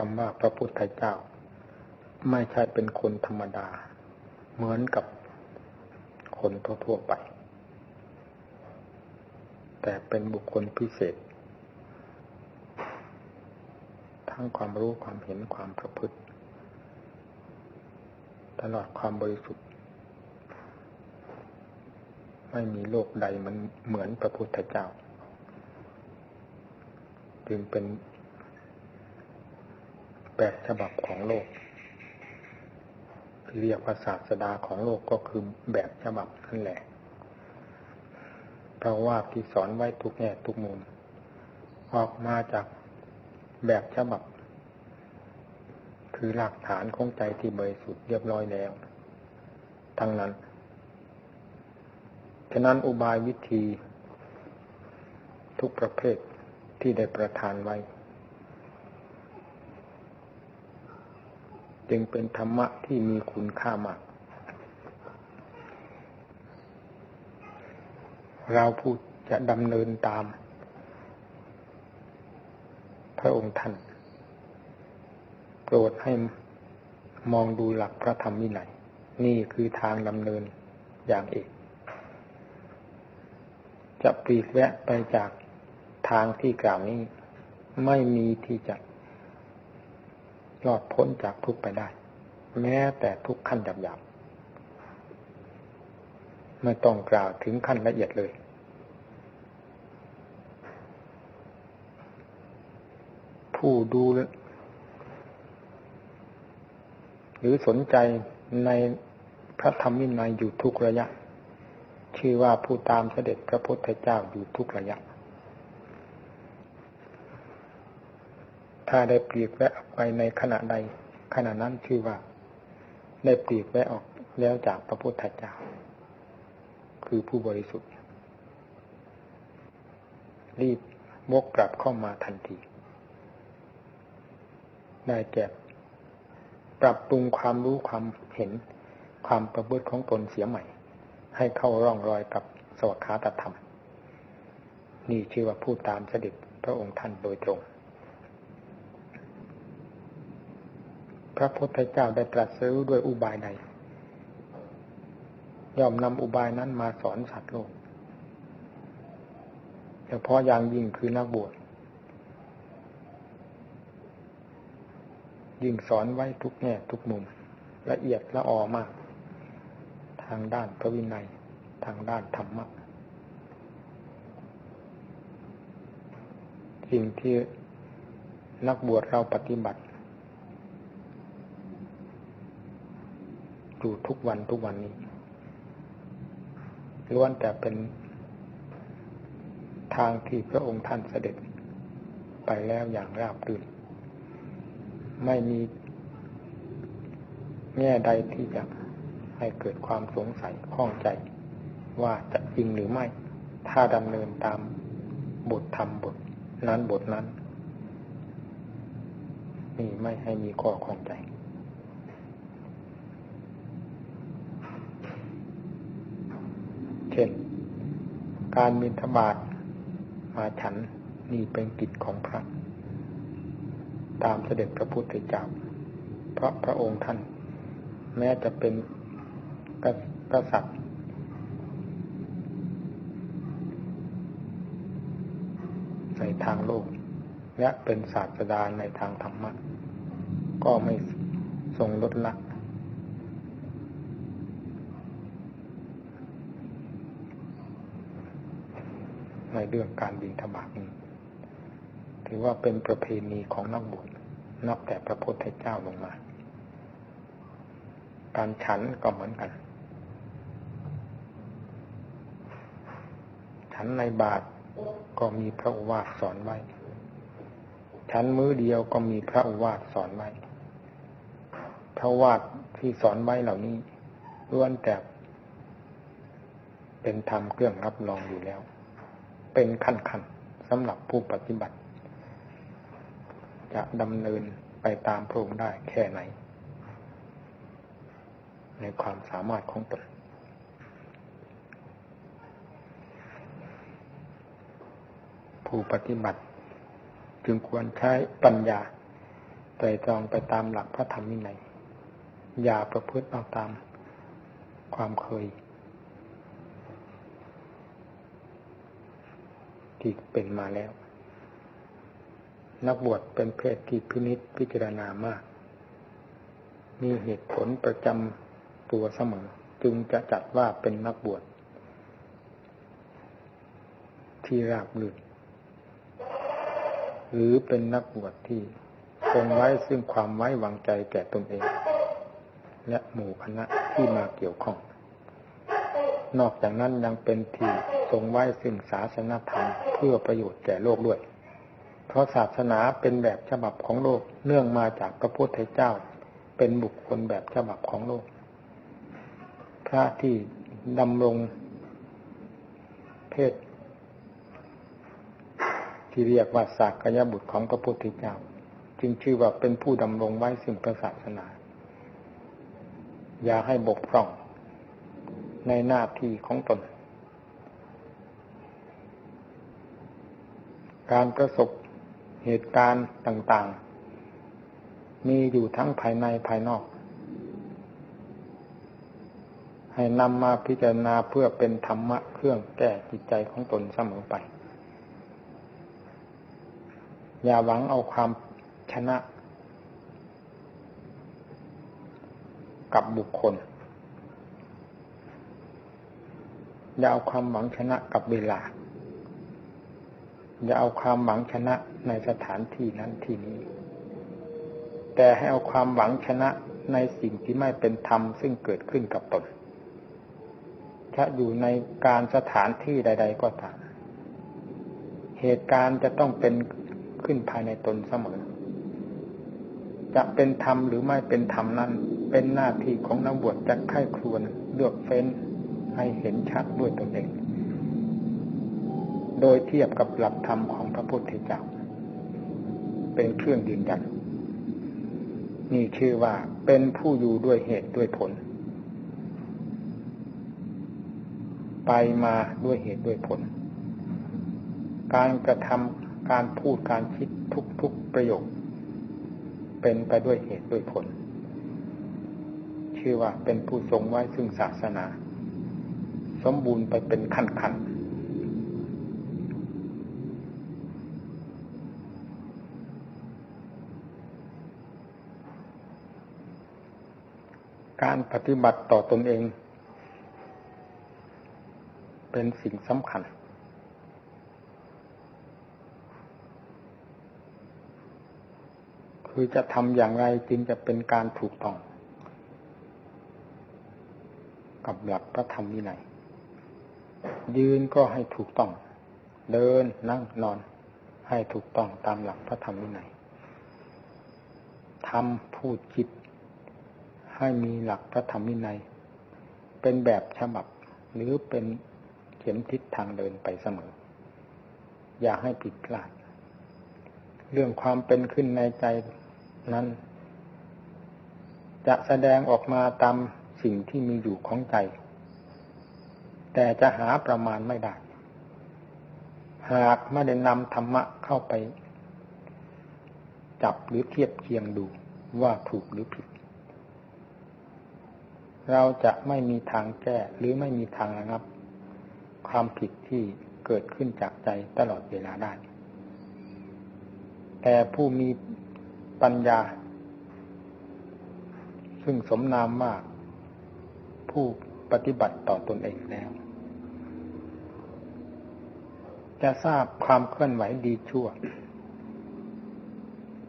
คำว่าพระพุทธเจ้า ไม่ใช่เป็นคนธรรมดา เหมือนกับคนทั่วๆไป แต่เป็นบุคคลพิเศษ ทั้งความรู้ความเห็นความประพฤติ ตลอดความบริสุทธิ์ ไม่มีโลกใดมันเหมือนพระพุทธเจ้า จึงเป็น แบบฉบับของโลกเรียกว่าศาสดาของโลกก็คือแบบฉบับนั่นแหละเพราะว่าที่สอนไว้ทุกแง่ทุกมุมออกมาจากแบบฉบับ คือหลักฐานของใจที่บริสุทธิ์เรียบร้อยแล้ว ทั้งนั้น ฉะนั้นอุบายวิธีทุกประเภทที่ได้ประทานไว้ จึงเป็นธรรมะที่มีคุณค่ามาก เราพูดจะดำเนินตาม พระองค์ท่านโปรดให้มองดูหลักพระธรรมวินัยนี่คือทางดำเนินอย่างเอกจะปลีกแวะไปจากทางที่กล่าวนี้ ไม่มีที่จะ รอดพ้นจากทุกไปได้ แม้แต่ทุกขั้นหยาบๆไม่ต้องกล่าวถึงขั้นละเอียดเลย ผู้ดูหรือสนใจในพระธรรมวินัยอยู่ทุกระยะ ชื่อว่าผู้ตามเสด็จพระพุทธเจ้าอยู่ทุกระยะ ถ้าได้ปลีกแวะออกไปในขณะใดขณะนั้นชื่อว่า ได้ปลีกแวะออกแล้วจากพระพุทธเจ้า คือผู้บริสุทธิ์ รีบวกกลับเข้ามาทันทีได้แก่ปรับปรุงความรู้ความเห็นความประพฤติของตนเสียใหม่ ให้เข้าร่องรอยกับสวัสดิธรรม นี่ชื่อว่าผู้ตามเสด็จพระองค์ท่านโดยตรง พระพุทธเจ้าได้ตรัสรู้ด้วยอุบายใด ย่อมนำอุบายนั้นมาสอนสัตว์โลกเฉพาะอย่างยิ่งคือนักบวชยิ่งสอนไว้ทุกแง่ทุกมุม ละเอียดละออมาก ทางด้านพระวินัย ทางด้านธรรมะสิ่งที่นักบวชเราปฏิบัติ อยู่ทุกวันทุกวันนี้ล้วนแต่เป็นทางที่พระองค์ท่านเสด็จไปแล้วอย่างราบรื่น ไม่มีแง่ใดที่จะให้เกิดความสงสัยข้องใจ ว่าจะจริงหรือไม่ ถ้าดำเนินตามบทธรรมบทนั้นบทนั้น นี่ไม่ให้มีข้อข้องใจ ช่น การมิถบาทมาฉันนี่เป็นกิจของพระ ตามเสด็จพระพุทธเจ้าเพราะพระองค์ท่าน แม้จะเป็นกษัตริย์ในทางโลก และเป็นศาสดาในทางธรรมะ ก็ไม่ทรงลดละ ในเรื่องการบินธบาตนี้ถือว่าเป็นประเพณีของนักบุญนับแต่พระพุทธเจ้าลงมา การฉันก็เหมือนกัน ฉันในบาทก็มีพระวาทสอนไว้ ฉันมื้อเดียวก็มีพระวาทสอนไว้ พระวาทที่สอนไว้เหล่านี้ล้วนแต่เป็นธรรมเครื่องรับรองอยู่แล้ว เป็นขั้นขั้นสำหรับผู้ปฏิบัติ จะดำเนินไปตามพระองค์ได้แค่ไหน ในความสามารถของตนผู้ปฏิบัติ จึงควรใช้ปัญญาไตรตรองไปตามหลักพระธรรมวินัยอย่าประพฤติเอาตามความเคย ที่เป็นมาแล้ว นักบวชเป็นเพศที่พินิษพิจารณามาก มีเหตุผลประจำตัวเสมอ จึงจะจัดว่าเป็นนักบวช ที่ราบรื่นหรือเป็นนักบวชที่คงไว้ซึ่งความไว้วางใจแก่ตนเอง และหมู่คณะที่มาเกี่ยวข้อง นอกจากนั้นยังเป็นที่ ทรงไว้ซึ่งศาสนธรรมเพื่อประโยชน์แก่โลกด้วย เพราะศาสนาเป็นแบบฉบับของโลกเนื่องมาจากพระพุทธเจ้า เป็นบุคคลแบบฉบับของโลก พระที่ดำรงเพศ ที่เรียกว่าสากยบุตรของพระพุทธเจ้า จึงชื่อว่าเป็นผู้ดำรงไว้ซึ่งศาสนา อย่าให้บกพร่องในหน้าที่ของตน การประสบเหตุการณ์ต่าง ๆ มีอยู่ทั้งภายในภายนอก ให้นำมาพิจารณาเพื่อเป็นธรรมะเครื่องแก้จิตใจของตนเสมอไป อย่าหวังเอาความชนะ กับบุคคล อย่าเอาความหวังชนะกับเวลา อย่าเอาความหวังชนะในสถานที่นั้นที่นี้ แต่ให้เอาความหวังชนะในสิ่งที่ไม่เป็นธรรมซึ่งเกิดขึ้นกับตนถ้าอยู่ในการสถานที่ใด ๆ ก็ตาม เหตุการณ์จะต้องเป็นขึ้นภายในตนเสมอ จะเป็นธรรมหรือไม่เป็นธรรมนั้น เป็นหน้าที่ของนักบวชจะไข้ครวนเลือกเฟ้นให้เห็นชัดด้วยตนเอง โดยเทียบกับหลักธรรมของพระพุทธเจ้า เป็นเครื่องยืนยันนี่ชื่อว่าเป็นผู้อยู่ด้วยเหตุด้วยผล ไปมาด้วยเหตุด้วยผล การกระทำการพูดการคิดทุกๆประโยค เป็นไปด้วยเหตุด้วยผล ชื่อว่าเป็นผู้ทรงไว้ซึ่งศาสนา สมบูรณ์ไปเป็นขั้นขัน การปฏิบัติต่อตนเอง เป็นสิ่งสำคัญ คือจะทำอย่างไรจึงจะเป็นการถูกต้อง กับหลักพระธรรมวินัยยืนก็ให้ถูกต้อง เดินนั่งนอน ให้ถูกต้องตามหลักพระธรรมวินัยทำพูดคิด ให้มีหลักพระธรรมวินัย เป็นแบบฉบับหรือเป็นเข็มทิศทางเดินไปเสมอ อย่าให้ผิดพลาด เรื่องความเป็นขึ้นในใจนั้น จะแสดงออกมาตามสิ่งที่มีอยู่ของใจ แต่จะหาประมาณไม่ได้ หากไม่ได้นำธรรมะเข้าไป จับหรือเทียบเคียงดูว่าถูกหรือผิด เราจะไม่มีทางแก้หรือไม่มีทางระงับ ความผิดที่เกิดขึ้นจากใจตลอดเวลาได้ แต่ผู้มีปัญญา ซึ่งสมนามมากผู้ปฏิบัติต่อตนเองแล้ว จะทราบความเคลื่อนไหวดีชั่ว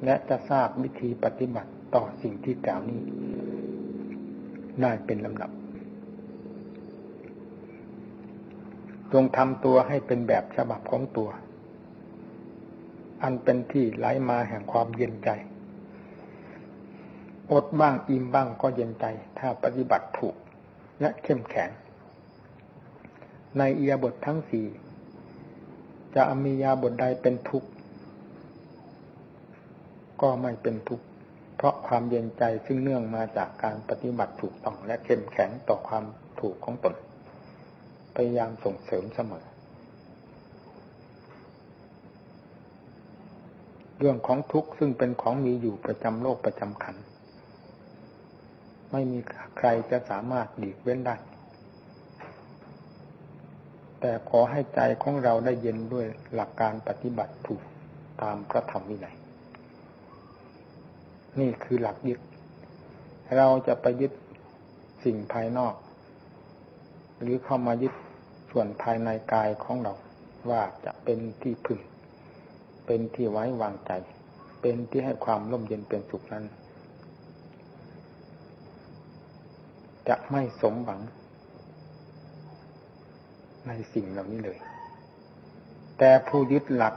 และจะทราบวิธีปฏิบัติต่อสิ่งที่กล่าวนี้ ได้เป็นลำดับ จงทำตัวให้เป็นแบบฉบับของตัว อันเป็นที่ไหลมาแห่งความเย็นใจ อดบ้างอิ่มบ้างก็เย็นใจ ถ้าปฏิบัติถูกและเข้มแข็ง ในเอียบททั้งสี่จะมียาบทใดเป็นทุกข์ ก็ไม่เป็นทุกข์ เพราะความเย็นใจซึ่งเนื่องมาจากการปฏิบัติถูกต้องและเข้มแข็งต่อความถูกของตน พยายามส่งเสริมเสมอ เรื่องของทุกข์ซึ่งเป็นของมีอยู่ประจำโลกประจำขัน ไม่มีใครจะสามารถหลีกเว้นได้ แต่ขอให้ใจของเราได้เย็นด้วยหลักการปฏิบัติถูกตามพระธรรมวินัย นี่คือหลักยึด เราจะไปยึดสิ่งภายนอก หรือเข้ามายึดส่วนภายในกายของเรา ว่าจะเป็นที่พึ่ง เป็นที่ไว้วางใจ เป็นที่ให้ความร่มเย็นเป็นสุขนั้น จะไม่สมหวัง ในสิ่งเหล่านี้เลย แต่ผู้ยึดหลัก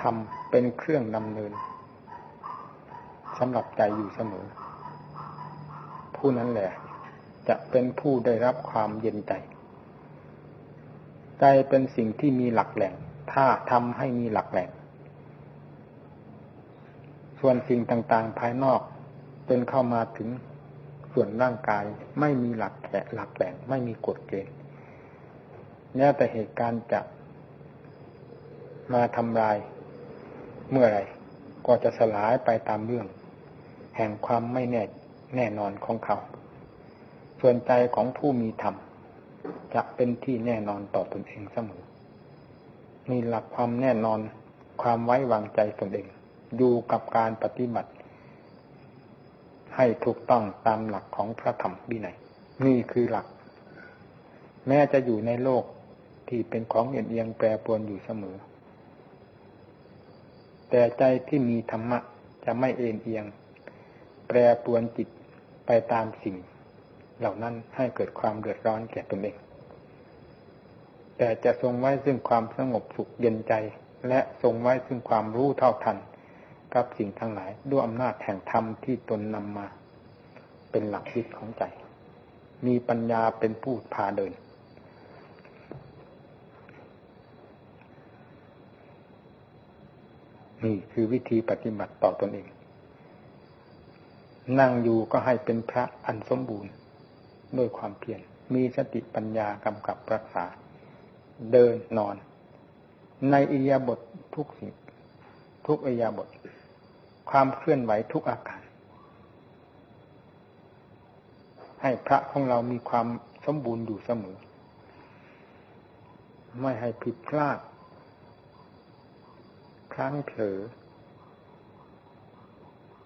ทำเป็นเครื่องดำเนิน สำหรับใจอยู่เสมอ ผู้นั้นแหละ จะเป็นผู้ได้รับความเย็นใจ ใจเป็นสิ่งที่มีหลักแหล่ง ถ้าทำให้มีหลักแหล่ง ส่วนสิ่งต่างๆ ภายนอกจนเข้ามาถึงส่วนร่างกายไม่มีหลักแหลหลักแหล่งไม่มีกฎเกณฑ์แม้แต่เหตุการณ์จะมาทำลายเมื่อไรก็จะสลายไปตามเรื่อง แห่งความไม่แน่แน่นอนของเขา ส่วนใจของผู้มีธรรมจะเป็นที่แน่นอนต่อตนเองเสมอมีหลักความแน่นอนความไว้วางใจตนเอง อยู่กับการปฏิบัติ ให้ถูกต้องตามหลักของพระธรรมวินัยนี่คือหลัก แม้จะอยู่ในโลกที่เป็นของเอียงแปรปรวนอยู่เสมอ แต่ใจที่มีธรรมะจะไม่เอ็นเอียง แปรปวนจิตไปตามสิ่ง เหล่านั้นให้เกิดความเดือดร้อนแก่ตนเอง แต่จะทรงไว้ซึ่งความสงบสุขเย็นใจ และทรงไว้ซึ่งความรู้เท่าทัน กับสิ่งทั้งหลายด้วยอำนาจแห่งธรรมที่ตนนำมา เป็นหลักคิดของใจ มีปัญญาเป็นผู้พาเดินนี่คือวิธีปฏิบัติต่อตอนเอง นั่งอยู่ก็ให้เป็นพระอันสมบูรณ์ ด้วยความเพียรมีสติปัญญากำกับรักษา เดินนอน ในอิยาบททุกสิ่งทุกอิยาบทความเคลื่อนไหวทุกอาการให้พระของเรามีความสมบูรณ์อยู่เสมอ ไม่ให้ผิดพลาดครั้งเผลอ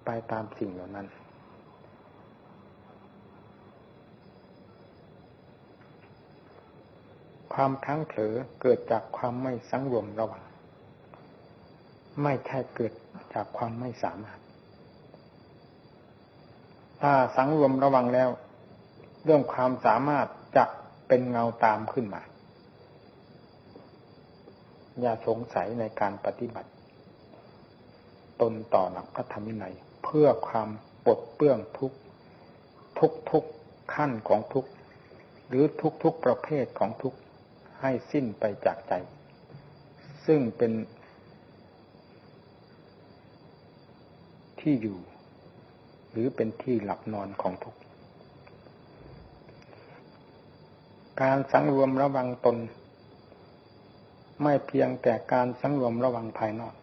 ไปตามสิ่งเหล่านั้น ความครั้งเผลอเกิดจากความไม่สังรวมระวัง ไม่ใช่เกิดจากความไม่สามารถ ถ้าสังรวมระวังแล้ว เรื่องความสามารถจะเป็นเงาตามขึ้นมา อย่าสงสัยในการปฏิบัติ ตนต่อหลักพระธรรมวินัยเพื่อความปลดเปื้องทุกทุกทุกขั้นของทุกหรือทุกทุกประเภทของทุก ให้สิ้นไปจากใจ ซึ่งเป็นที่อยู่ หรือเป็นที่หลับนอนของทุกการสังรวมระวังตน ไม่เพียงแต่การสังรวมระวังภายนอก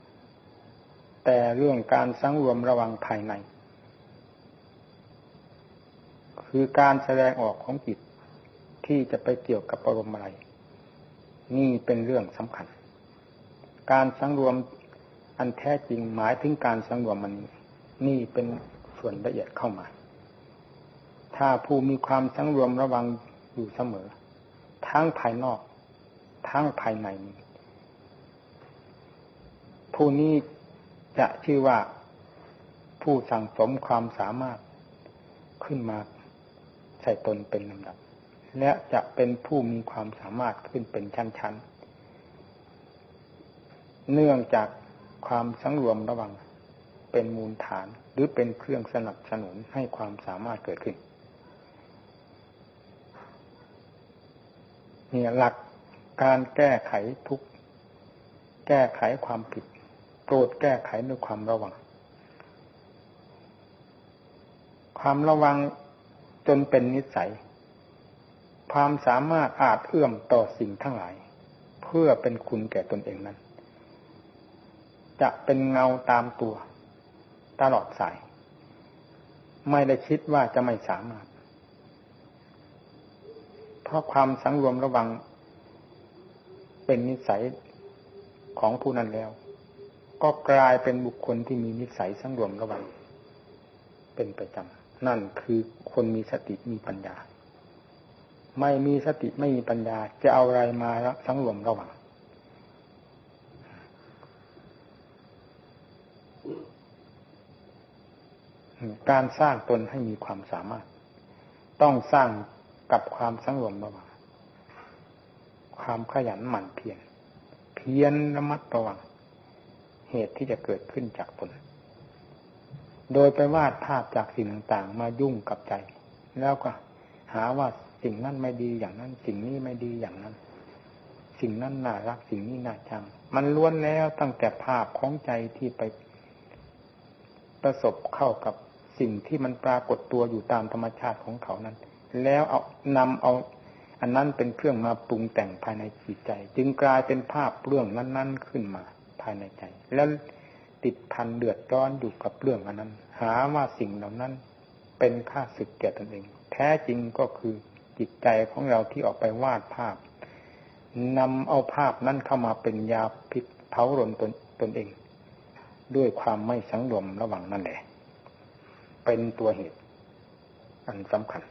แต่เรื่องการสังรวมระวังภายใน คือการแสดงออกของจิตที่จะไปเกี่ยวกับอารมณ์อะไร นี่เป็นเรื่องสำคัญ การสังรวมอันแท้จริงหมายถึงการสังรวมมันนี้นี่เป็นส่วนละเอียดเข้ามา ถ้าผู้มีความสังรวมระวังอยู่เสมอ ทั้งภายนอก ทั้งภายในผู้นี้จะชื่อว่าผู้สั่งสมความสามารถขึ้นมาใส่ตนเป็นลำดับ และจะเป็นผู้มีความสามารถขึ้นเป็นชั้นๆ เนื่องจากความสังรวมระวังเป็นมูลฐานหรือเป็นเครื่องสนับสนุนให้ความสามารถเกิดขึ้นเนี่ยหลักการแก้ไขทุกแก้ไขความผิด โปรดแก้ไขด้วยความระวัง ความระวังจนเป็นนิสัย ความสามารถอาจเอื้อมต่อสิ่งทั้งหลาย เพื่อเป็นคุณแก่ตนเองนั้น จะเป็นเงาตามตัว ตลอดสาย ไม่ได้คิดว่าจะไม่สามารถ เพราะความสังรวมระวัง เป็นนิสัยของผู้นั้นแล้ว ก็กลายเป็นบุคคลที่มีนิสัยสังรวมระวัง เป็นประจำนั่นคือคนมีสติมีปัญญา ไม่มีสติไม่มีปัญญา จะเอาอะไรมาสังรวมระหวังการสร้างตนให้มีความสามารถ ต้องสร้างกับความสังรวมระวังความขยันหมั่นเพียรเพียรระมัดระวัง เหตุที่จะเกิดขึ้นจากตน โดยไปวาดภาพจากสิ่งต่างๆ มายุ่งกับใจ แล้วก็หาว่า สิ่งนั้นไม่ดีอย่างนั้น สิ่งนี้ไม่ดีอย่างนั้น สิ่งนั้นน่ารักสิ่งนี้น่าชัง มันล้วนแล้วตั้งแต่ภาพของใจที่ไปประสบเข้ากับสิ่งที่มันปรากฏตัวอยู่ตามธรรมชาติของเขานั้น แล้วเอานำเอา อันนั้นเป็นเครื่องมาปรุงแต่งภายในจิตใจ จึงกลายเป็นภาพเรื่องนั้น ๆ ขึ้นมาภายในใจ แล้วติดพันเดือดร้อนอยู่กับเรื่องอันนั้น หาว่าสิ่งเหล่านั้น เป็นค่าศึกแก่ตนเอง แท้จริงก็คือ จิตใจของเราที่ออกไปวาดภาพนำเอาภาพนั้นเข้ามาเป็นยาพิษเผารนตนตนเอง ด้วยความไม่สังรวมระหว่างนั่นแหละ เป็นตัวเหตุ อันสำคัญ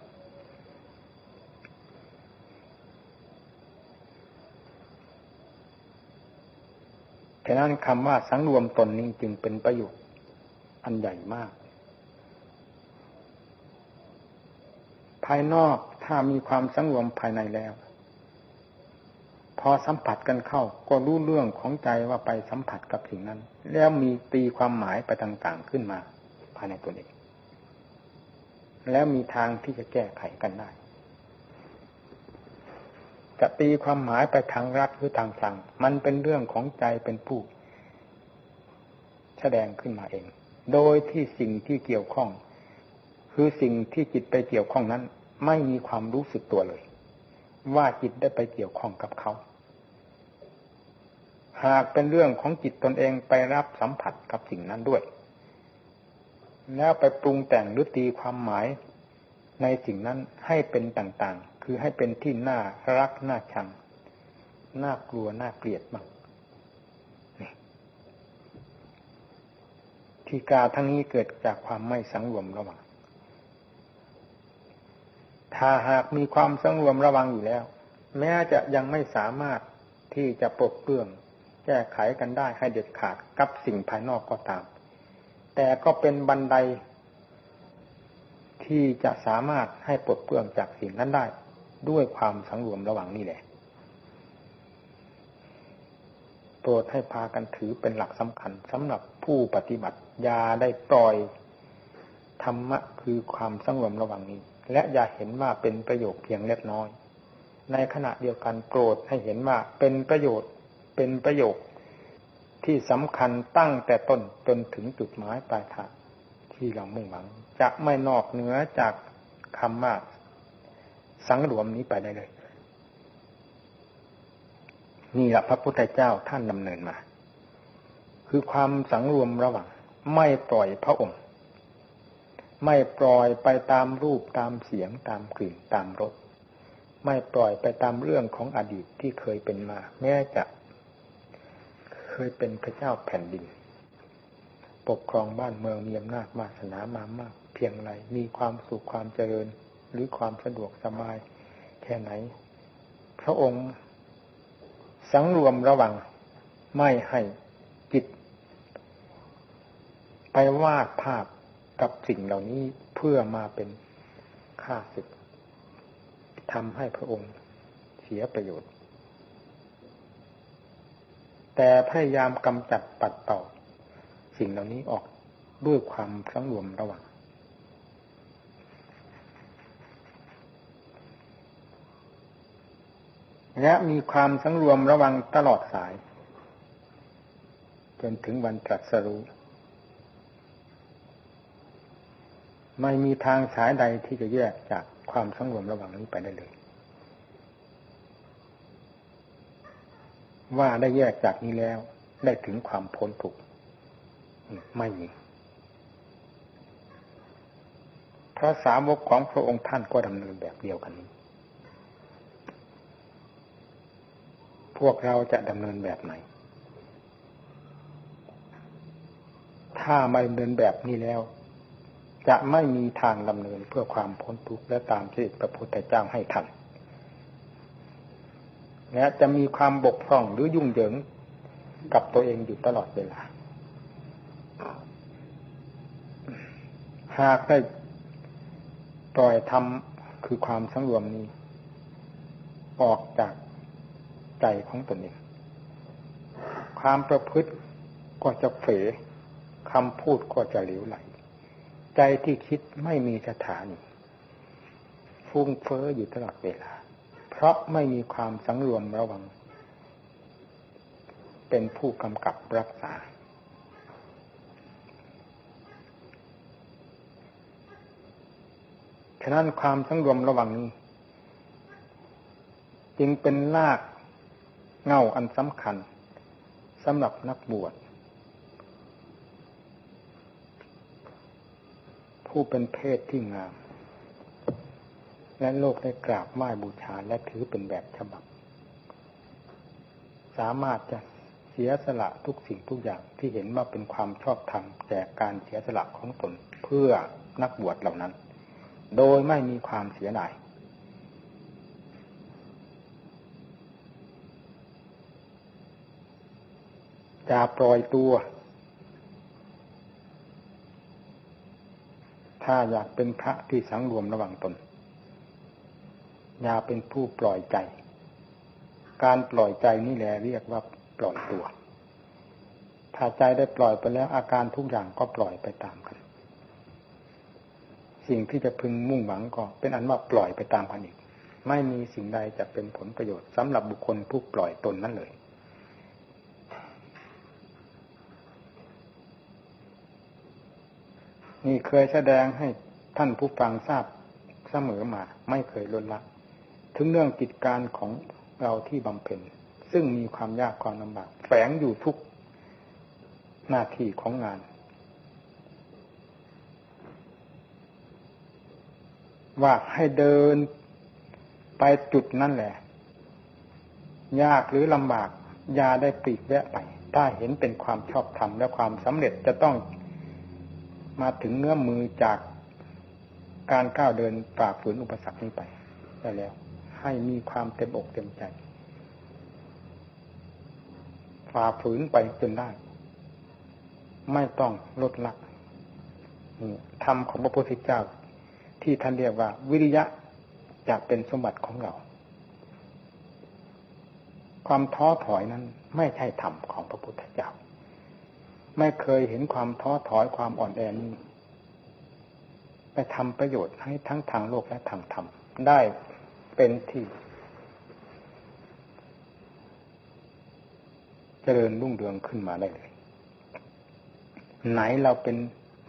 ฉะนั้นคำว่าสังรวมตนนี้จึงเป็นประโยชน์อันใหญ่มาก ภายนอกถ้ามีความสังรวมภายในแล้ว พอสัมผัสกันเข้า ก็รู้เรื่องของใจว่าไปสัมผัสกับสิ่งนั้น แล้วมีตีความหมายไปต่างๆขึ้นมา ภายในตัวเองแล้วมีทางที่จะแก้ไขกันได้จะตีความหมายไปทางรักหรือทางชังมันเป็นเรื่องของใจเป็นผู้แสดงขึ้นมาเอง โดยที่สิ่งที่เกี่ยวข้อง คือสิ่งที่จิตไปเกี่ยวข้องนั้น ไม่มีความรู้สึกตัวเลย ว่าจิตได้ไปเกี่ยวข้องกับเขา หากเป็นเรื่องของจิตตนเองไปรับสัมผัสกับสิ่งนั้นด้วย แล้วไปปรุงแต่งหรือตีความหมายในสิ่งนั้นให้เป็นต่างๆ คือให้เป็นที่น่ารักน่าชัง น่ากลัวน่าเกลียดบ้างทีกาทั้งนี้เกิดจากความไม่สังรวมระหวัง ถ้าหากมีความสังรวมระวังอยู่แล้ว แม้จะยังไม่สามารถที่จะปลดเปลื้องแก้ไขกันได้ให้เด็ดขาดกับสิ่งภายนอกก็ตาม แต่ก็เป็นบันได ที่จะสามารถให้ปลดเปลื้องจากสิ่งนั้นได้ ด้วยความสังรวมระหว่างนี่แหละโปรดให้พากันถือเป็นหลักสำคัญสำหรับผู้ปฏิบัติยาได้ปล่อย ธรรมะคือความสังรวมระหว่างนี้ และอย่าเห็นว่าเป็นประโยชน์เพียงเล็กน้อย ในขณะเดียวกันโปรดให้เห็นว่าเป็นประโยชน์เป็นประโยชน์ที่สำคัญตั้งแต่ต้นจนถึงจุดหมายปลายทางที่เรามุ่งหวัง จะไม่นอกเหนือจากคำว่าสังรวมนี้ไปได้เลยนี่แหละพระพุทธเจ้าท่านดำเนินมา คือความสังรวมระหว่าง ไม่ปล่อยพระองค์ ไม่ปล่อยไปตามรูปตามเสียงตามกลิ่นตามรสไม่ปล่อยไปตามเรื่องของอดีตที่เคยเป็นมา แม้จะ เคยเป็นพระเจ้าแผ่นดิน ปกครองบ้านเมืองมีอำนาจมาสนามามาก เพียงไรมีความสุขความเจริญหรือความสะดวกสบายแค่ไหน พระองค์สังรวมระวังไม่ให้จิต ไปวาดภาพ กับสิ่งเหล่านี้เพื่อมาเป็นค่าศึกทำให้พระองค์เสียประโยชน์ แต่พยายามกำจัดปัดเป่าสิ่งเหล่านี้ออกด้วยความสังรวมระวังและมีความสังรวมระวังตลอดสาย จนถึงวันตรัสรู้ ไม่มีทางสายใดที่จะแยกจากความสังรวมระหวังนี้ไปได้เลย ว่าได้แยกจากนี้แล้ว ได้ถึงความพ้นทุกข์ไม่มีพระสาวกของพระองค์ท่านก็ดำเนินแบบเดียวกันนี้ พวกเราจะดำเนินแบบไหน ถ้าไม่ดำเนินแบบนี้แล้ว จะไม่มีทางดำเนินเพื่อความพ้นทุกข์และตามที่พระพุทธเจ้าให้ทันและจะมีความบกพร่องหรือยุ่งเหยิงกับตัวเองอยู่ตลอดเวลา หากได้ปล่อยทำคือความสังรวมนี้ ออกจากใจของตนเอง ความประพฤติก็จะเฝคำพูดก็จะเหลวไหล ใจที่คิดไม่มีสถานีฟุ้งเฟ้ออยู่ตลอดเวลา เพราะไม่มีความสังรวมระวัง เป็นผู้กำกับรักษา ฉะนั้นความสังรวมระว่างนี้ จึงเป็นรากเงาอันสำคัญสำหรับนักบวช ผู้เป็นเพศที่งาม และโลกได้กราบไหว้บูชาและถือเป็นแบบฉบับ สามารถจะเสียสละทุกสิ่งทุกอย่างที่เห็นว่าเป็นความชอบธรรมแก่การเสียสละของตนเพื่อนักบวชเหล่านั้น โดยไม่มีความเสียดายจะปล่อยตัว ถ้าอยากเป็นพระที่สังรวมระหว่างตน อย่าเป็นผู้ปล่อยใจ การปล่อยใจนี่แหละเรียกว่าปล่อยตัว ถ้าใจได้ปล่อยไปแล้วอาการทุกอย่างก็ปล่อยไปตามกัน สิ่งที่จะพึงมุ่งหวังก็เป็นอันว่าปล่อยไปตามกันอีก ไม่มีสิ่งใดจะเป็นผลประโยชน์สำหรับบุคคลผู้ปล่อยตนนั่นเลย นี่เคยแสดงให้ท่านผู้ฟังทราบเสมอมา ไม่เคยลดละ ถึงเรื่องกิจการของเราที่บำเพ็ญซึ่งมีความยากความลำบาก แฝงอยู่ทุกหน้าที่ของงาน ว่าให้เดินไปจุดนั่นแหละ ยากหรือลำบากยาได้ปลีกแวะไป ถ้าเห็นเป็นความชอบธรรมและความสำเร็จจะต้อง มาถึงเงื้อมมือจากการก้าวเดินฝ่าฝืนอุปสรรคนี้ไปได้แล้ว ให้มีความเต็มอกเต็มใจฝ่าฝืนไปจนได้ ไม่ต้องลดละธรรมของพระพุทธเจ้า ที่ท่านเรียกว่า วิริยะจะเป็นสมบัติของเรา ความท้อถอยนั้น ไม่ใช่ธรรมของพระพุทธเจ้า ไม่เคยเห็นความท้อถอยความอ่อนแอนี้ไปทำประโยชน์ให้ทั้งทางโลกและทางธรรมได้เป็นที่เจริญรุ่งเรืองขึ้นมาได้เลย ไหนเราเป็น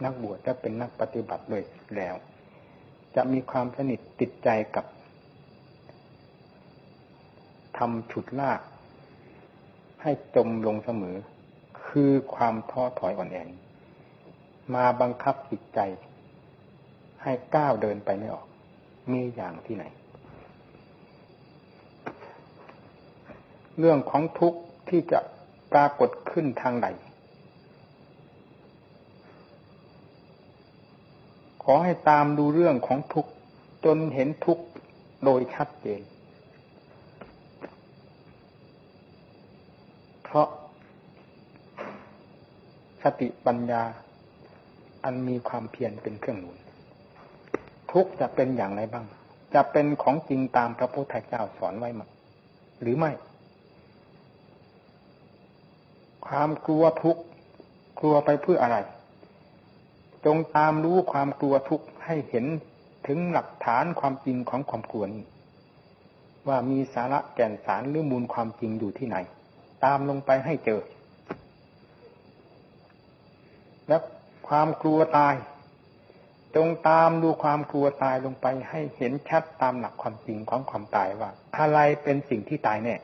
นักบวชและเป็นนักปฏิบัติด้วยแล้ว จะมีความสนิทติดใจกับทำฉุดลาก ให้จมลงเสมอ คือความท้อถอยอ่อนแอมาบังคับจิตใจ ให้ก้าวเดินไปไม่ออก มีอย่างที่ไหน เรื่องของทุกข์ที่จะปรากฏขึ้นทางใด ขอให้ตามดูเรื่องของทุกข์จนเห็นทุกข์โดยชัดเจน เพราะ สติปัญญา อันมีความเพียรเป็นเครื่องหนุน ทุกจะเป็นอย่างไรบ้าง จะเป็นของจริงตามพระพุทธเจ้าสอนไว้มาหรือไม่ ความกลัวทุกกลัวไปเพื่ออะไร จงตามรู้ความกลัวทุกข์ให้เห็นถึงหลักฐานความจริงของความกลัวนี้ว่ามีสาระแก่นสารหรือมูลความจริงอยู่ที่ไหน ตามลงไปให้เจอ และความกลัวตาย จงตามดูความกลัวตายลงไปให้เห็นชัดตามหลักความจริงของความตายว่า อะไรเป็นสิ่งที่ตายแน่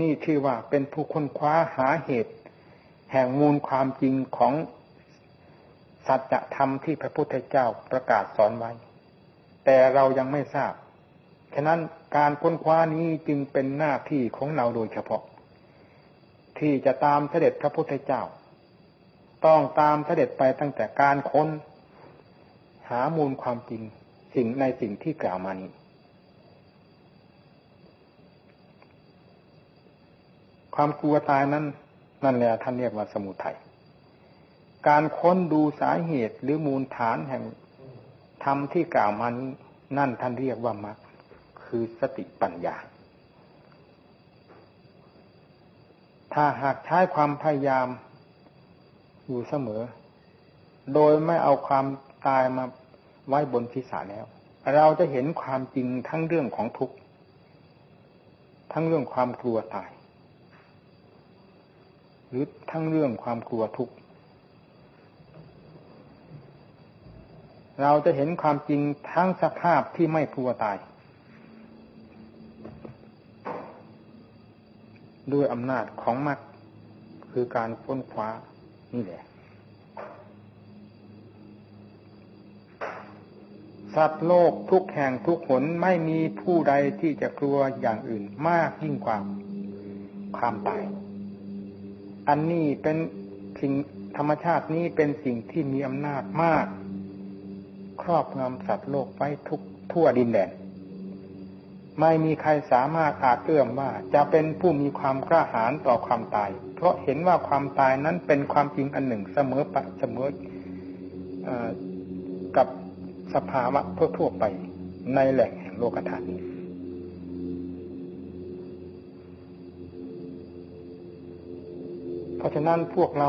นี่คือว่าเป็นผู้ค้นคว้าหาเหตุ แห่งมูลความจริงของสัจธรรมที่พระพุทธเจ้าประกาศสอนไว้ แต่เรายังไม่ทราบ ฉะนั้นการค้นคว้านี้จึงเป็นหน้าที่ของเราโดยเฉพาะ ที่จะตามเสด็จพระพุทธเจ้า ต้องตามเสด็จไปตั้งแต่การค้น หามูลความจริงสิ่งในสิ่งที่กล่าวมานี้ความกลัวตายนั้นนั่นแหละท่านเรียกว่าสมุทัยการค้นดูสาเหตุหรือมูลฐานแห่งธรรมที่กล่าวมานี้นั่นท่านเรียกว่ามรรคคือสติปัญญา ถ้าหากใช้ความพยายามอยู่เสมอ โดยไม่เอาความตายมาไว้บนทิศาแล้ว เราจะเห็นความจริงทั้งเรื่องของทุกข์ ทั้งเรื่องความกลัวตาย หรือทั้งเรื่องความกลัวทุกข์ เราจะเห็นความจริงทั้งสภาพที่ไม่กลัวตาย ด้วยอำนาจของมรรคคือการค้นคว้านี่แหละสัตว์โลกทุกแห่งทุกหนไม่มีผู้ใดที่จะกลัวอย่างอื่นมากยิ่งกว่าความตาย อันนี้เป็นสิ่งธรรมชาตินี้เป็นสิ่งที่มีอำนาจมาก ครอบงำสัตว์โลกไว้ทุกทั่วดินแดน ไม่มีใครสามารถอาจเอื้อมว่าจะเป็นผู้มีความกล้าหาญต่อความตาย เพราะเห็นว่าความตายนั้นเป็นความจริงอันหนึ่งเสมอปะเสมอกับสภาวะทั่วๆไปในแหล่งแห่งโลกธาตุนี้เพราะฉะนั้นพวกเรา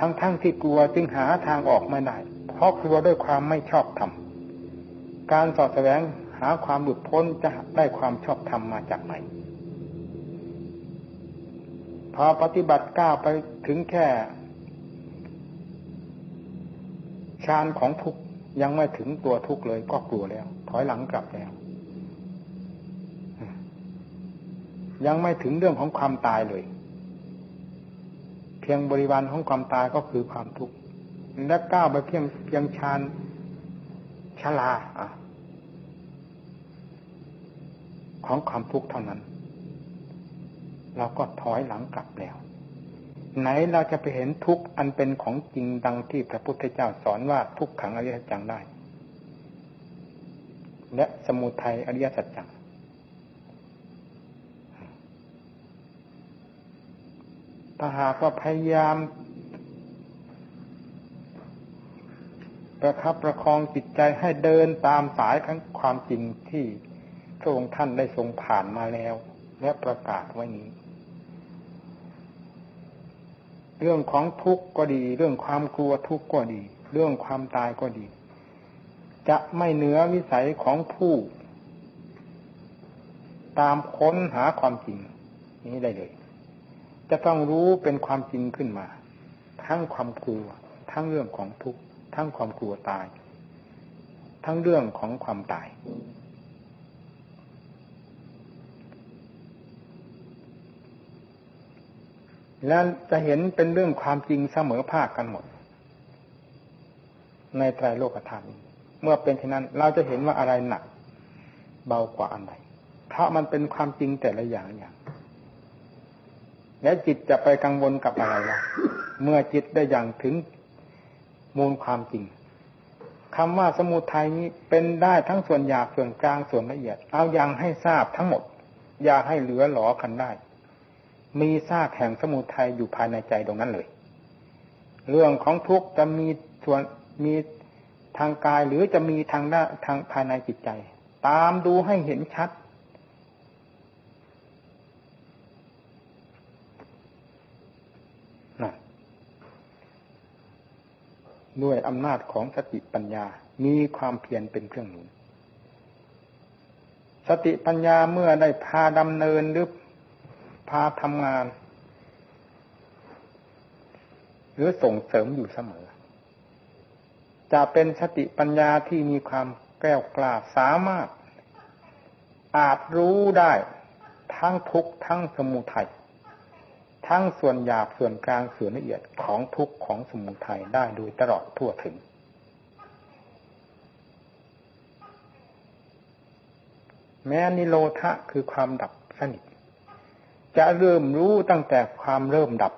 ทั้งๆทที่กลัวจึงหาทางออกไม่ได้เพราะกลัวด้วยความไม่ชอบธรรมการสอดแสวง หาความหลุดพ้นจะได้ความชอบธรรมมาจากไหน พอปฏิบัติก้าวไปถึงแค่ฌานของทุกยังไม่ถึงตัวทุกเลยก็กลัวแล้ว ถอยหลังกลับแล้ว ยังไม่ถึงเรื่องของความตายเลย เพียงบริวารของความตายก็คือความทุกข์และก้าวไปเพียงเพียงชานชลา ของความทุกข์เท่านั้น เราก็ถอยหลังกลับแล้ว ไหนเราจะไปเห็นทุกข์อันเป็นของจริงดังที่พระพุทธเจ้าสอนว่าทุกขังอริยสัจจังได้ และสมุทัยอริยสัจจังถ้าหากว่าพยายาม ประคับประคองจิตใจให้เดินตามสายของความจริงที่ พระองค์ท่านได้ทรงผ่านมาแล้ว และประกาศไว้นี้ เรื่องของทุกข์ก็ดี เรื่องความกลัวทุกข์ก็ดี เรื่องความตายก็ดี จะไม่เหนือวิสัยของผู้ ตามค้นหาความจริง นี้ได้เลย จะต้องรู้เป็นความจริงขึ้นมา ทั้งความกลัว ทั้งเรื่องของทุกข์ทั้งความกลัวตาย ทั้งเรื่องของความตาย แล้วจะเห็นเป็นเรื่องความจริงเสมอภาคกันหมด ในไตรโลกธรรมเมื่อเป็นเช่นนั้น เราจะเห็นว่าอะไรหนัก เบากว่าอันใดเพราะมันเป็นความจริงแต่ละอย่างอย่าง แล้วจิตจะไปกังวลกับอะไรล่ะเมื่อจิตได้อย่างถึงมูลความจริงคำว่าสมุทัยนี้เป็นได้ทั้งส่วนหยาบส่วนกลางส่วนละเอียด เอาอย่างให้ทราบทั้งหมด อย่าให้เหลือหลอกันได้ มีซากแห่งสมุทัยอยู่ภายในใจตรงนั้นเลย เรื่องของทุกข์จะมีส่วนมีทางกายหรือจะมีทางด้านทางภายในจิตใจ ตามดูให้เห็นชัด ด้วยอำนาจของสติปัญญา มีความเพียรเป็นเครื่องหนุน สติปัญญาเมื่อได้พาดำเนินหรือ พาทำงาน หรือส่งเสริมอยู่เสมอ จะเป็นสติปัญญาที่มีความแก้วกล้าสามารถ อาจรู้ได้ทั้งทุกข์ทั้งสมุทัยทั้งส่วนหยาบส่วนกลางส่วนละเอียดของทุกข์ของสมุทัยได้โดยตลอดทั่วถึง แม้นิโรธะคือความดับสนิท จะเริ่มรู้ตั้งแต่ความเริ่มดับ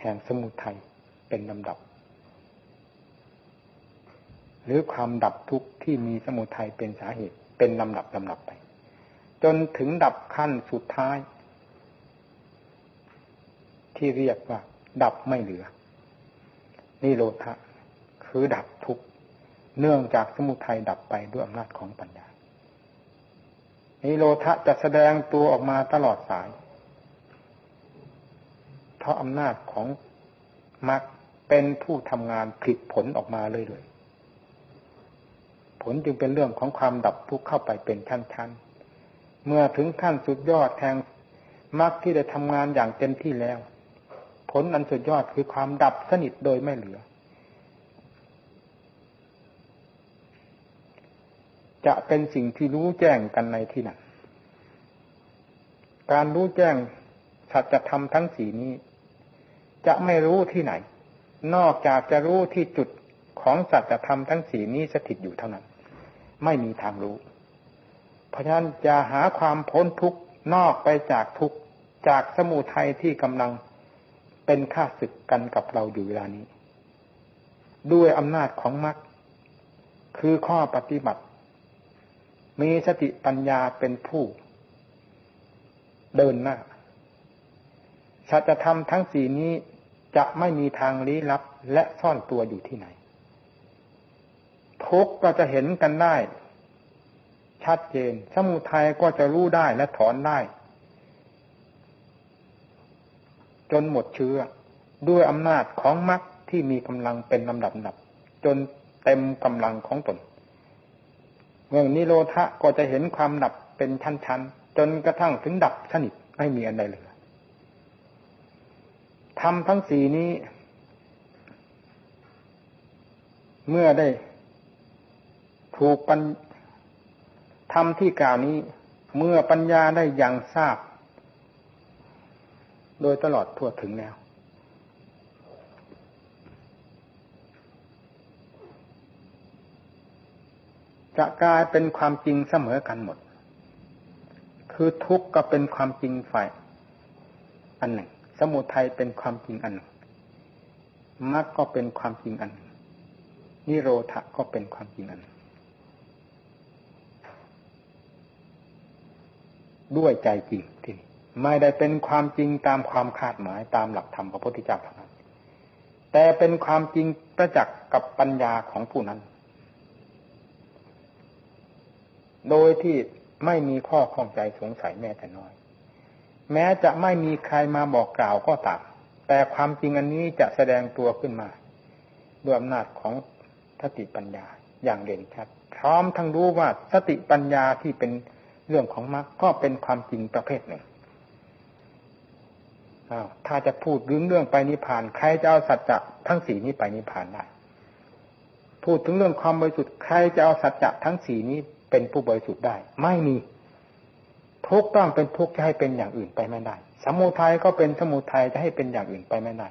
แห่งสมุทัยเป็นลำดับ หรือความดับทุกข์ที่มีสมุทัยเป็นสาเหตุเป็นลำดับลำดับไป จนถึงดับขั้นสุดท้าย ที่เรียกว่า ดับไม่เหลือ นี่โลทะคือดับทุกข์ เนื่องจากสมุทัยดับไปด้วยอำนาจของปัญญานิโรธะจะแสดงตัวออกมาตลอดสาย เพราะอำนาจของมรรคเป็นผู้ทำงานผลิตผลออกมาเลยเลยผลจึงเป็นเรื่องของความดับทุกข์เข้าไปเป็นชั้นๆ เมื่อถึงขั้นสุดยอดแทงมรรคที่ได้ทำงานอย่างเต็มที่แล้ว ผลอันสุดยอดคือความดับสนิทโดยไม่เหลือ จะเป็นสิ่งที่รู้แจ้งกันในที่นั้นการรู้แจ้งสัจธรรมทั้งสี่นี้ จะไม่รู้ที่ไหน นอกจากจะรู้ที่จุดของสัจธรรมทั้งสี่นี้สถิตอยู่เท่านั้น ไม่มีทางรู้ เพราะฉะนั้นจะหาความพ้นทุกข์นอกไปจากทุกข์จากสมุทัยที่กำลังเป็นข้าศึกกันกับเราอยู่เวลานี้ ด้วยอำนาจของมรรคคือข้อปฏิบัติ มีสติปัญญาเป็นผู้ เดินหน้าสัจธรรมทั้งสี่นี้จะไม่มีทางลี้ลับและซ่อนตัวอยู่ที่ไหน ทุกก็จะเห็นกันได้ ชัดเจน สมุทัยก็จะรู้ได้และถอนได้ จนหมดเชื้อ ด้วยอำนาจของมรรคที่มีกำลังเป็นลำดับดับ จนเต็มกำลังของตน เมื่อนิโรธะก็จะเห็นความดับเป็นชั้นๆ จนกระทั่งถึงดับสนิทไม่มีอันใดเหลือทำทั้งสี่นี้ เมื่อได้ ถูกปัญทำที่กล่าวนี้ เมื่อปัญญาได้อยังทราบ โดยตลอดทั่วถึงแล้ว จะกลายเป็นความจริงเสมอกันหมด คือทุกข์ก็เป็นความจริงฝ่ายอันหนึ่ง สมุทัยเป็นความจริงอันหนึ่งมรรคก็เป็นความจริงอันหนึ่งนิโรธก็เป็นความจริงอันหนึ่งด้วยใจจริงที่นี่ไม่ได้เป็นความจริงตามความคาดหมายตามหลักธรรมพระพุทธเจ้าเท่านั้นแต่เป็นความจริงประจักษ์กับปัญญาของผู้นั้น โดยที่ไม่มีข้อข้องใจสงสัยแม้แต่น้อย แม้จะไม่มีใครมาบอกกล่าวก็ตามแต่ความจริงอันนี้จะแสดงตัวขึ้นมาด้วยอำนาจของสติปัญญาอย่างเด่นชัด พร้อมทั้งรู้ว่าสติปัญญาที่เป็นเรื่องของมรรคก็เป็นความจริงประเภทหนึ่งถ้าจะพูดเรื่องเรื่องไปนิพพาน ใครจะเอาสัจจะทั้งสี่นี้ไปนิพพานได้ พูดถึงเรื่องความบริสุทธิ์ใครจะเอาสัจจะทั้งสี่นี้ เป็นผู้บริสุทธิ์ได้ ไม่มี ทุกต้องเป็นทุกจะให้เป็นอย่างอื่นไปไม่ได้ สมุทัยก็เป็นสมุทัยจะให้เป็นอย่างอื่นไปไม่ได้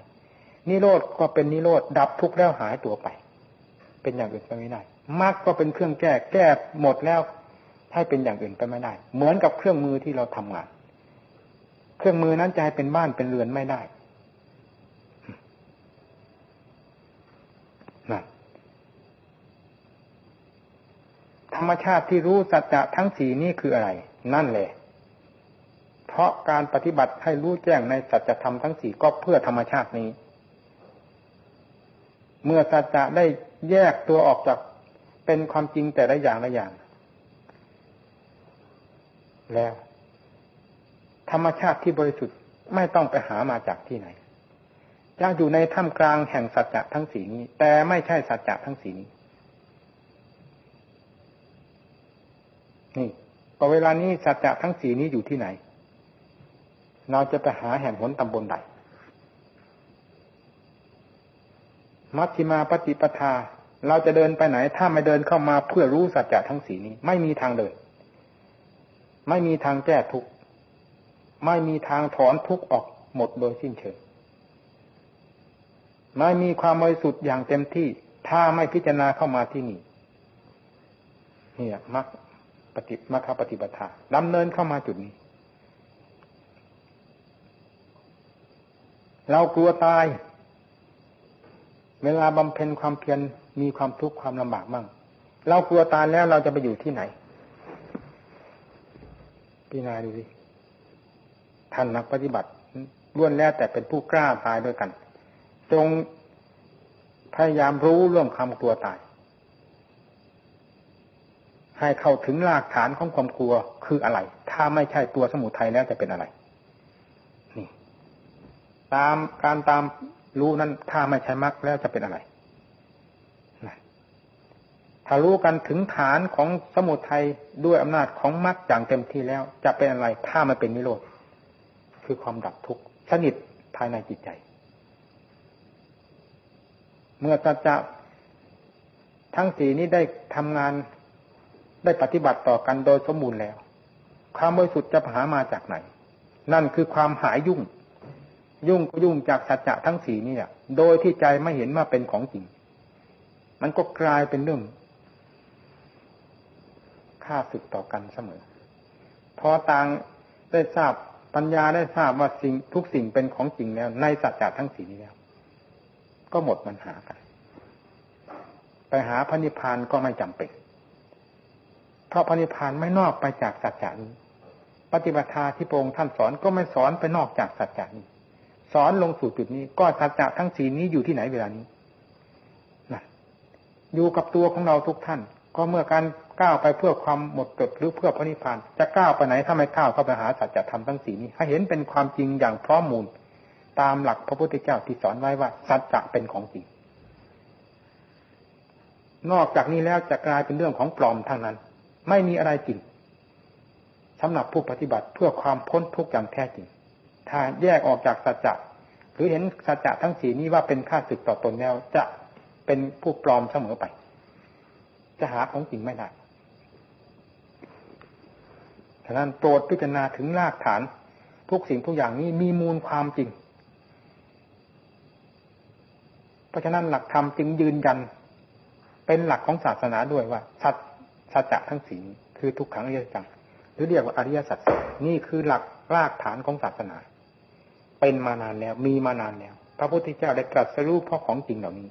นิโรธก็เป็นนิโรธดับทุกข์แล้วหายตัวไป เป็นอย่างอื่นไปไม่ได้มรรคก็เป็นเครื่องแก้แก้หมดแล้วให้เป็นอย่างอื่นไปไม่ได้ เหมือนกับเครื่องมือที่เราทำงาน เครื่องมือนั้นจะให้เป็นบ้านเป็นเรือนไม่ได้ รรมชาติที่รู้สัจจะทั้งสี่นี้คืออะไร นั่นแหละ เพราะการปฏิบัติให้รู้แจ้งในสัจธรรมทั้งสี่ก็เพื่อธรรมชาตินี้ เมื่อสัจจะได้แยกตัวออกจากเป็นความจริงแต่ละอย่างละอย่าง แล้ว ธรรมชาติที่บริสุทธิ์ไม่ต้องไปหามาจากที่ไหนยังอยู่ในท่ามกลางแห่งสัจจะทั้งสีนี้ แต่ไม่ใช่สัจจะทั้งสีนี้ นี่พอเวลานี้สัจจะทั้งสี่นี้อยู่ที่ไหน เราจะไปหาแห่งหนตำบลใด มัชฌิมาปฏิปทา เราจะเดินไปไหน ถ้าไม่เดินเข้ามาเพื่อรู้สัจจะทั้งสีนี้ ไม่มีทางเดิน ไม่มีทางแก้ทุกข์ไม่มีทางถอนทุกข์ออกหมดโดยสิ้นเชิงไม่มีความบริสุทธิ์อย่างเต็มที่ ถ้าไม่พิจารณาเข้ามาที่นี่เนี่ยมัก ฏิมัคปฏิบัติดำเนินเข้ามาจุดนี้ เรากลัวตาย เวลาบำเพ็ญความเพียรมีความทุกข์ความลำบากมั่ง เรากลัวตายแล้วเราจะไปอยู่ที่ไหนพี่นาดูสิท่านนักปฏิบัติล้วนแล้วแต่เป็นผู้กล้าตายด้วยกัน จงพยายามรู้เรื่องความกลัวตาย ให้เข้าถึงรากฐานของความกลัวคืออะไร ถ้าไม่ใช่ตัวสมุทัยแล้วจะเป็นอะไร นี่ ตามการตามรู้นั้นถ้าไม่ใช่มรรคแล้วจะเป็นอะไรถ้ารู้กันถึงฐานของสมุทัยด้วยอำนาจของมรรคอย่างเต็มที่แล้ว จะเป็นอะไร ถ้ามันเป็นนิโรธ คือความดับทุกข์ชนิดภายในจิตใจ เมื่อจะจะทั้งสี่นี้ได้ทำงาน ได้ปฏิบัติต่อกันโดยสมบูรณ์แล้ว ความบริสุทธิ์จะหามาจากไหน นั่นคือความหายยุ่ง ยุ่งก็ยุ่งจากสัจจะทั้งสี่นี่แหละโดยที่ใจไม่เห็นว่าเป็นของจริง มันก็กลายเป็นเรื่องค่าศึกต่อกันเสมอ พอต่างได้ทราบปัญญาได้ทราบว่าสิ่งทุกสิ่งเป็นของจริงแล้ว ในสัจจะทั้งสี่นี้แล้ว ก็หมดปัญหากัน ไปหาพระนิพพานก็ไม่จำเป็น เพราะพระนิพพานไม่นอกไปจากสัจจะนี้ ปฏิบัติที่พระองค์ท่านสอนก็ไม่สอนไปนอกจากสัจจะนี้ สอนลงสู่จุดนี้ ก็สัจจะทั้งสี่นี้อยู่ที่ไหนเวลานี้นะอยู่กับตัวของเราทุกท่าน ก็เมื่อการก้าวไปเพื่อความหมดจดหรือเพื่อพระนิพพาน จะก้าวไปไหนถ้าไม่ก้าวเข้าไปหาสัจธรรมทั้งสี่นี้ให้เห็นเป็นความจริงอย่างพร้อมมูล ตามหลักพระพุทธเจ้าที่สอนไว้ว่าสัจจะเป็นของจริงนอกจากนี้แล้วจะกลายเป็นเรื่องของปลอมทางนั้น ไม่มีอะไรจริงสำหรับผู้ปฏิบัติเพื่อความพ้นทุกข์อย่างแท้จริง ถ้าแยกออกจากสัจจะหรือเห็นสัจจะทั้งสี่นี้ว่าเป็นค่าศึกต่อตนแล้ว จะเป็นผู้ปลอมเสมอไป จะหาของจริงไม่ได้ฉะนั้นโปรดพิจารณาถึงรากฐาน ทุกสิ่งทุกอย่างนี้มีมูลความจริง เพราะฉะนั้นหลักธรรมจึงยืนยัน เป็นหลักของศาสนาด้วยว่า สัจ สัจจะทั้งสี่คือทุกขังอริยสัจหรือเรียกว่าอริยสัจนี่คือหลักรากฐานของศาสนา เป็นมานานแล้ว มีมานานแล้ว พระพุทธเจ้าได้ตรัสรู้เพราะของจริงเหล่านี้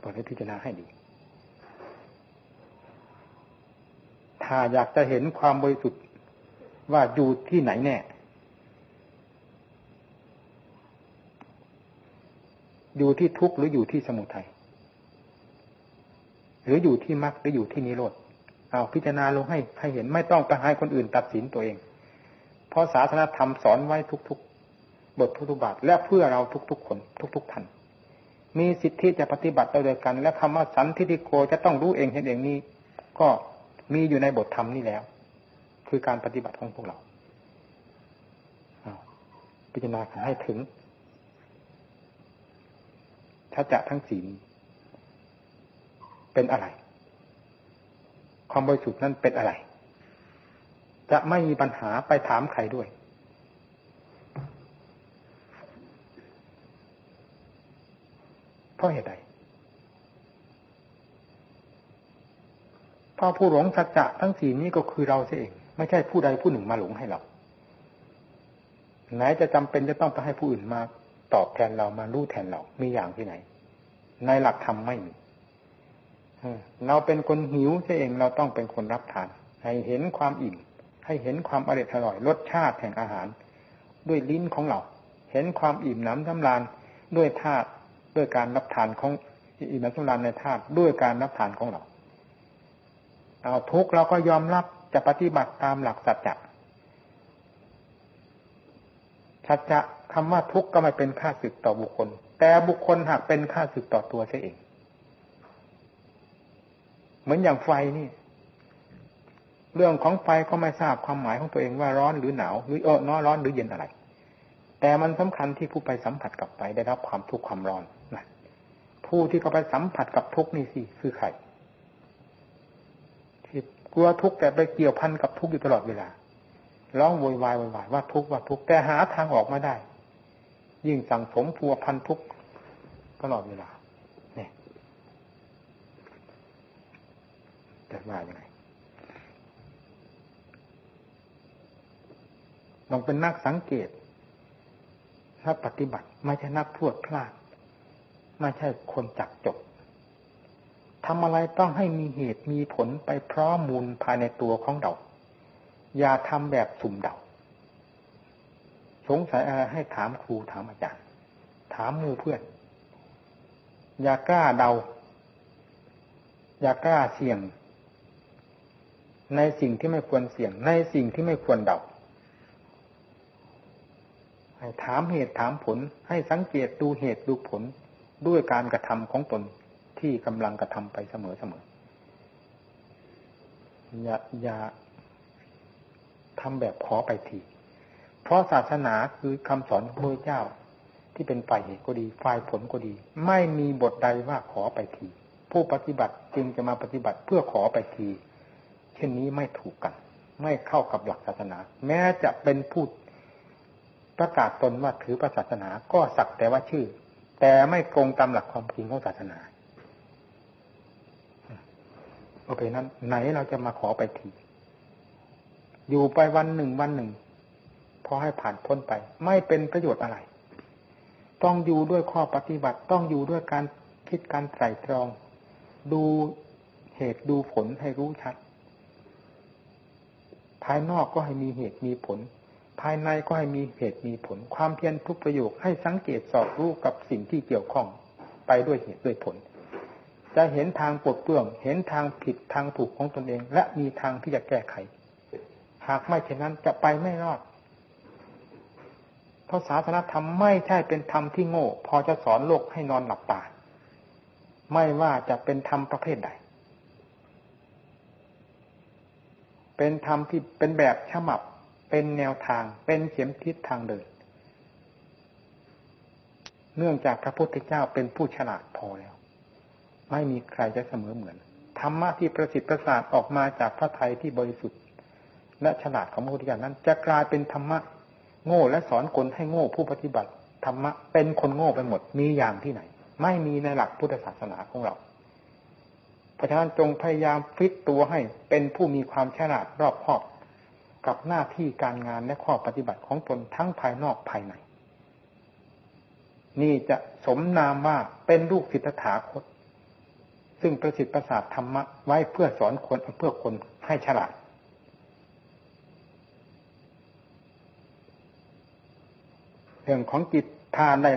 ปรดพิจารณาให้ดี ถ้าอยากจะเห็นความบริสุทธิ์ว่าอยู่ที่ไหนแน่ อยู่ที่ทุกข์หรืออยู่ที่สมุทัยหรืออยู่ที่มรรคหรืออยู่ที่นิโรธเอาพิจารณาลงให้ให้เห็นไม่ต้องไปให้คนอื่นตัดสินตัวเอง เพราะศาสนาธรรมสอนไว้ทุกๆ บททุกๆบาทและเพื่อเราทุกๆคน ทุก ๆท่านมีสิทธิจะปฏิบัติโดยกัน และคำว่าสันทิฏฐิโกจะต้องรู้เองเห็นเองนี้ ก็มีอยู่ในบทธรรมนี่แล้ว คือการปฏิบัติของพวกเราพิจารณาให้ถึง ถ้าจะทั้งสี่นี้เป็นอะไร ความบริสุทธิ์นั้นเป็นอะไร จะไม่มีปัญหาไปถามใครด้วย เพราะเหตุใดราะผู้หลงสัจจะทั้งสี่นี้ก็คือเราเสเอง ไม่ใช่ผู้ใดผู้หนึ่งมาหลงให้เราไหนจะจำเป็นจะต้องไปให้ผู้อื่นมา ตอบแทนเรามารู้แทนเรามีอย่างที่ไหน ในหลักธรรมไม่มีเราเป็นคนหิวเองเราต้องเป็นคนรับทาน ให้เห็นความอิ่ม ให้เห็นความอร่อยอร่อยรสชาติแห่งอาหาร ด้วยลิ้นของเรา เห็นความอิ่มน้ำสำราญด้วยธาตุด้วยการรับทานของอิ่มน้ำสำราญในธาตุด้วยการรับทานของเราเอาทุกเราก็ยอมรับจะปฏิบัติตามหลักสัจจะสัจจะ คำว่าทุกข์ก็ไม่เป็นค่าศึกต่อบุคคล แต่บุคคลหากเป็นค่าศึกต่อตัวเสียเอง เหมือนอย่างไฟนี่ เรื่องของไฟก็ไม่ทราบความหมายของตัวเองว่าร้อนหรือหนาวหรือเออน้อร้อนหรือเย็นอะไร แต่มันสำคัญที่ผู้ไปสัมผัสกับไฟได้รับความทุกข์ความร้อนนะผู้ที่เขาไปสัมผัสกับทุกข์นี่สิคือใครกลัวทุกข์แต่ไปเกี่ยวพันกับทุกข์อยู่ตลอดเวลาร้องโวยวายโวยวายว่าทุกข์ว่าทุกข์แต่หาทางออกมาได้ ยิ่งสั่งสมพัวพันทุกตลอดเวลาเนี่ยจะว่ายังไงลองเป็นนักสังเกตนักปฏิบัติ ไม่ใช่นักพูดพลาด ไม่ใช่คนจักจบทำอะไรต้องให้มีเหตุมีผลไปพร้อมมูลภายในตัวของเรา อย่าทำแบบสุ่มเดา งสัยอะไรให้ถามครูถามอาจารย์ ถามมูเพื่อน อย่ากล้าเดา อย่ากล้าเสี่ยง ในสิ่งที่ไม่ควรเสี่ยง ในสิ่งที่ไม่ควรเดาให้ถามเหตุถามผล ให้สังเกตดูเหตุดูผลด้วยการกระทำของตนที่กำลังกระทำไปเสมอเสมออย่าอย่าทำแบบขอไปที เพราะศาสนาคือคำสอนของพระเจ้า ที่เป็นฝ่ายเหตุก็ดีฝ่ายผลก็ดี ไม่มีบทใดว่าขอไปที ผู้ปฏิบัติจึงจะมาปฏิบัติเพื่อขอไปที เช่นนี้ไม่ถูกกัน ไม่เข้ากับหลักศาสนา แม้จะเป็นผู้ประกาศตนว่าถือพระศาสนาก็สักแต่ว่าชื่อ แต่ไม่ตรงตามหลักความจริงของศาสนาโอเคนั้น ไหนเราจะมาขอไปที อยู่ไปวันหนึ่งวันหนึ่ง พอให้ผ่านพ้นไป ไม่เป็นประโยชน์อะไร ต้องอยู่ด้วยข้อปฏิบัติต้องอยู่ด้วยการคิดการไตรตรอง ดูเหตุดูผลให้รู้ชัด ภายนอกก็ให้มีเหตุมีผล ภายในก็ให้มีเหตุมีผล ความเพียรทุกประโยคให้สังเกตสอบรู้กับสิ่งที่เกี่ยวข้องไปด้วยเหตุด้วยผล จะเห็นทางปลดเปื้อง เห็นทางผิดทางถูกของตนเอง และมีทางที่จะแก้ไข หากไม่เช่นนั้นจะไปไม่รอด ราะศาสนธรรมไม่ใช่เป็นธรรมที่โง่ พอจะสอนโลกให้นอนหลับตา ไม่ว่าจะเป็นธรรมประเภทใด เป็นธรรมที่เป็นแบบฉบับ เป็นแนวทาง เป็นเข็มทิศทางเดิน เนื่องจากพระพุทธเจ้าเป็นผู้ฉลาดพอแล้ว ไม่มีใครจะเสมอเหมือน ธรรมะที่ประสิทธิ์ประสาทออกมาจากพระไทยที่บริสุทธิ์ และฉลาดของพระพุทธเจ้านั้น จะกลายเป็นธรรมะ โง่และสอนคนให้โง่ผู้ปฏิบัติธรรมะเป็นคนโง่ไปหมดมีอย่างที่ไหน ไม่มีในหลักพุทธศาสนาของเราเพราะฉะนั้นจงพยายามฟิตตัวให้เป็นผู้มีความฉลาดรอบคอบ กับหน้าที่การงานและข้อปฏิบัติของตนทั้งภายนอกภายใน นี่จะสมนามว่าเป็นลูกศิทธถาคต ซึ่งประสิทธิ์ประสาทธรรมะไว้เพื่อสอนคนเพื่อคนให้ฉลาด เรื่องของจิตทานได้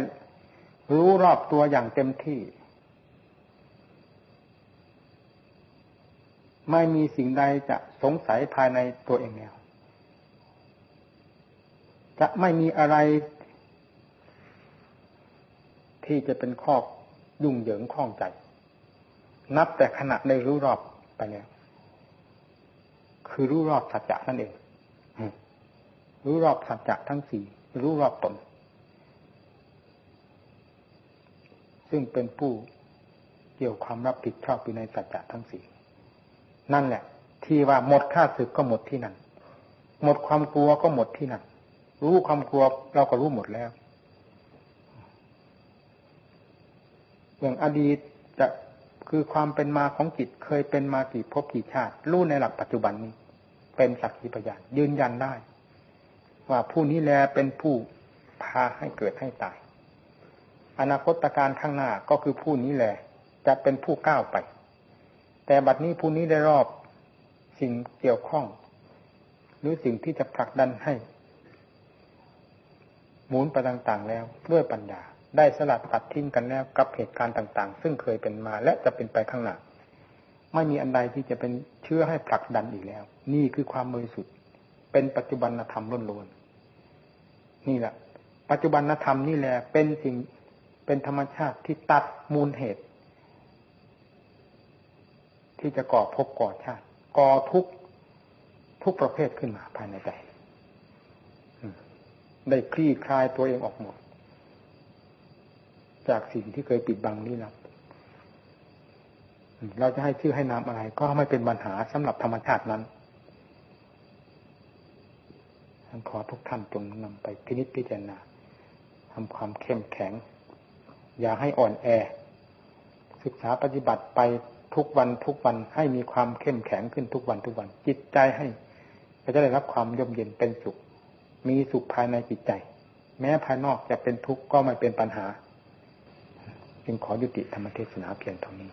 รู้รอบตัวอย่างเต็มที่ ไม่มีสิ่งใดจะสงสัยภายในตัวเองแล้วจะไม่มีอะไรที่จะเป็นข้อยุ่งเหยิงข้องใจ นับแต่ขณะได้รู้รอบไปเนี่ยคือรู้รอบสัจจะนั่นเอง รู้รอบสัจจะทั้งสี่ รู้รอบตน ซึ่งเป็นผู้เกี่ยวความรับผิดชอบอยู่ในสัจจะทั้งสี่นั่นแหละ ที่ว่าหมดค่าศึกก็หมดที่นั่น หมดความกลัวก็หมดที่นั่น รู้ความกลัวเราก็รู้หมดแล้วอย่างอดีตจะคือความเป็นมาของจิตเคยเป็นมากี่ภพกี่ชาติ รู้ในหลักปัจจุบันนี้ เป็นสักขีพยานยืนยันได้ ว่าผู้นี้แลเป็นผู้พาให้เกิดให้ตาย อนาคตการข้างหน้าก็คือผู้นี้แหละ จะเป็นผู้ก้าวไป แต่บัดนี้ผู้นี้ได้รอบสิ่งเกี่ยวข้อง หรือสิ่งที่จะผลักดันให้ หมุนไปต่างๆแล้วด้วยปัญญาได้สลัดตัดทิ้งกันแล้วกับเหตุการณ์ต่าง ๆ ซึ่งเคยเป็นมาและจะเป็นไปข้างหน้าไม่มีอันใดที่จะเป็นเชื้อให้ผลักดันอีกแล้ว นี่คือความบริสุทธิ์ เป็นปัจจุบันธรรมล้วนๆนี่แหละปัจจุบันธรรมนี่แหละเป็นสิ่ง เป็นธรรมชาติที่ตัดมูลเหตุ ที่จะก่อภพก่อชาติ ก่อทุกทุกประเภทขึ้นมาภายในใจได้คลี่คลายตัวเองออกหมด จากสิ่งที่เคยปิดบังนี่ลับเราจะให้ชื่อให้นามอะไร ก็ไม่เป็นปัญหาสำหรับธรรมชาตินั้นขอทุกท่านจงนำไปพินิจพิจารณาทำความเข้มแข็ง อย่าให้อ่อนแอ ศึกษาปฏิบัติไปทุกวันทุกวันให้มีความเข้มแข็งขึ้นทุกวันทุกวัน จิตใจให้ก็จะได้รับความย่มเย็นเป็นสุข มีสุขภายในจิตใจ แม้ภายนอกจะเป็นทุกข์ก็ไม่เป็นปัญหา จึงขอยุติธรรมเทศนาเพียงเท่านี้